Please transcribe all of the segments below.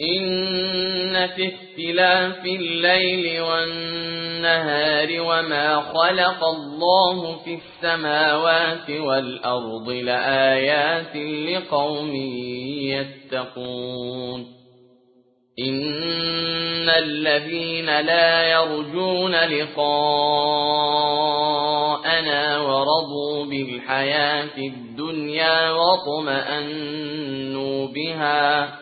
إن في اختلاف الليل والنهار وما خلق الله في السماوات والأرض لآيات لقوم يتقون. إن الذين لا يرجون لقاءنا ورضوا بالحياة الدنيا وطمأنوا بها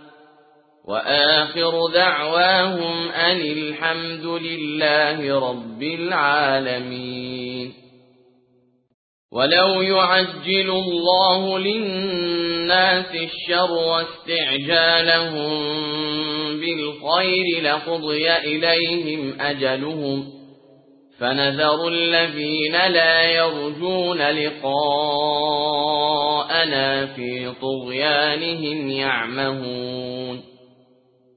وآخر دعواهم أن الحمد لله رب العالمين. ولو يعجل الله للناس الشر واستعجالهم بالخير لقضي إليهم أجلهم فنذر الذين لا يرجون لقاءنا في طغيانهم يعمهون.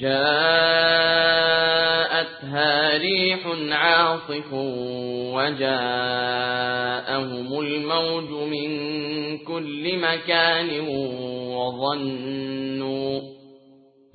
جاءتها ريح عاصف وجاءهم الموج من كل مكان وظنوا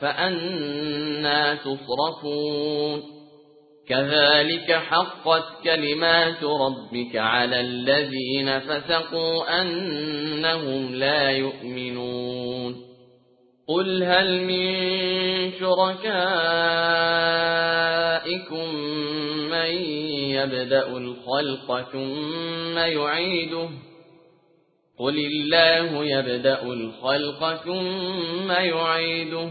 فأنا تصرفون كذلك حقت كلمات ربك على الذين فسقوا أنهم لا يؤمنون قل هل من شركائكم من يبدأ الخلق ثم يعيده قل الله يبدأ الخلق ثم يعيده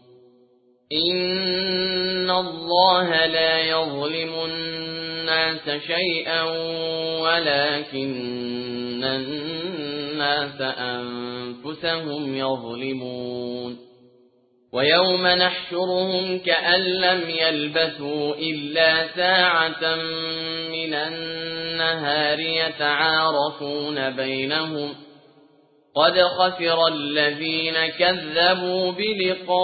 إن الله لا يظلم الناس شيئا ولكن الناس أنفسهم يظلمون ويوم نحشرهم كأن لم يلبثوا إلا ساعة من النهار يتعارفون بينهم قد خسر الذين كذبوا بلقاء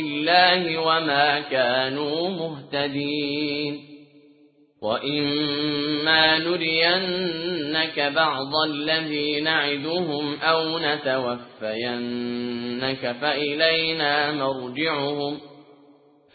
الله وما كانوا مهتدين وإما نرينك بعض الذي نعدهم أو نتوفينك فإلينا مرجعهم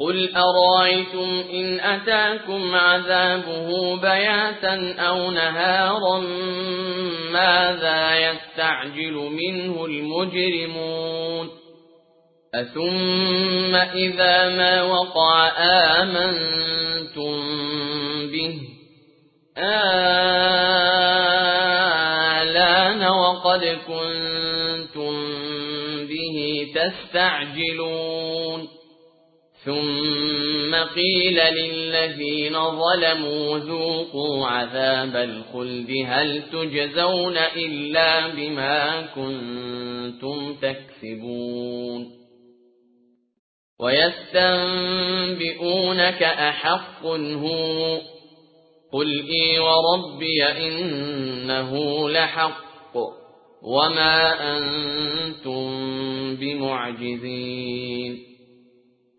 قل أرأيتم إن أتاكم عذابه بياتا أو نهارا ماذا يستعجل منه المجرمون أثم إذا ما وقع آمنتم به آلان وقد كنتم به تستعجلون ثم قيل للذين ظلموا ذوقوا عذاب الخلد هل تجزون إلا بما كنتم تكسبون ويستنبئونك أحق هو قل إي وربي إنه لحق وما أنتم بمعجزين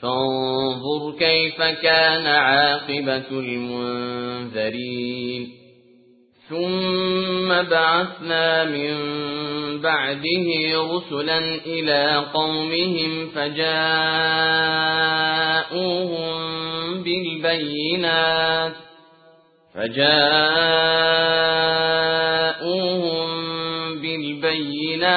فانظر كيف كان عاقبة المنذرين. ثم بعثنا من بعده رسلا إلى قومهم فجاءوهم بالبينات. فجاءوهم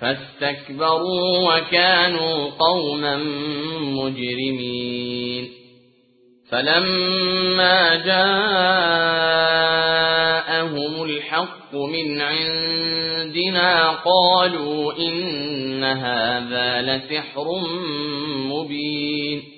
فاستكبروا وكانوا قوما مجرمين. فلما جاءهم الحق من عندنا قالوا إن هذا لسحر مبين.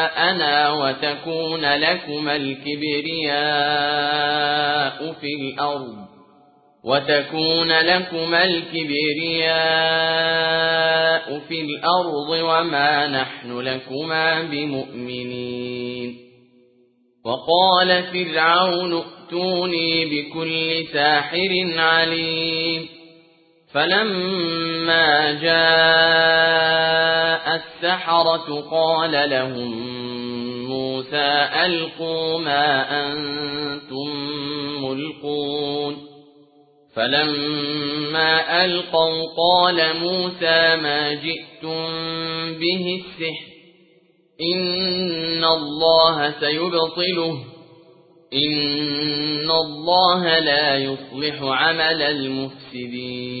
وتكون لكما الكبرياء في الأرض وتكون لكما الكبرياء في الأرض وما نحن لكما بمؤمنين. وقال فرعون ائتوني بكل ساحر عليم. فلما جاء السحرة قال لهم موسى ألقوا ما أنتم ملقون فلما ألقوا قال موسى ما جئتم به السحر إن الله سيبطله إن الله لا يصلح عمل المفسدين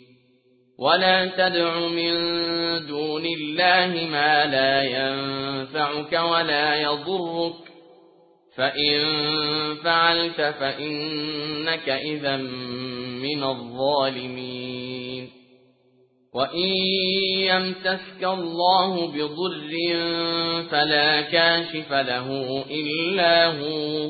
ولا تدع من دون الله ما لا ينفعك ولا يضرك فإن فعلت فإنك إذا من الظالمين وإن يمتسك الله بضر فلا كاشف له إلا هو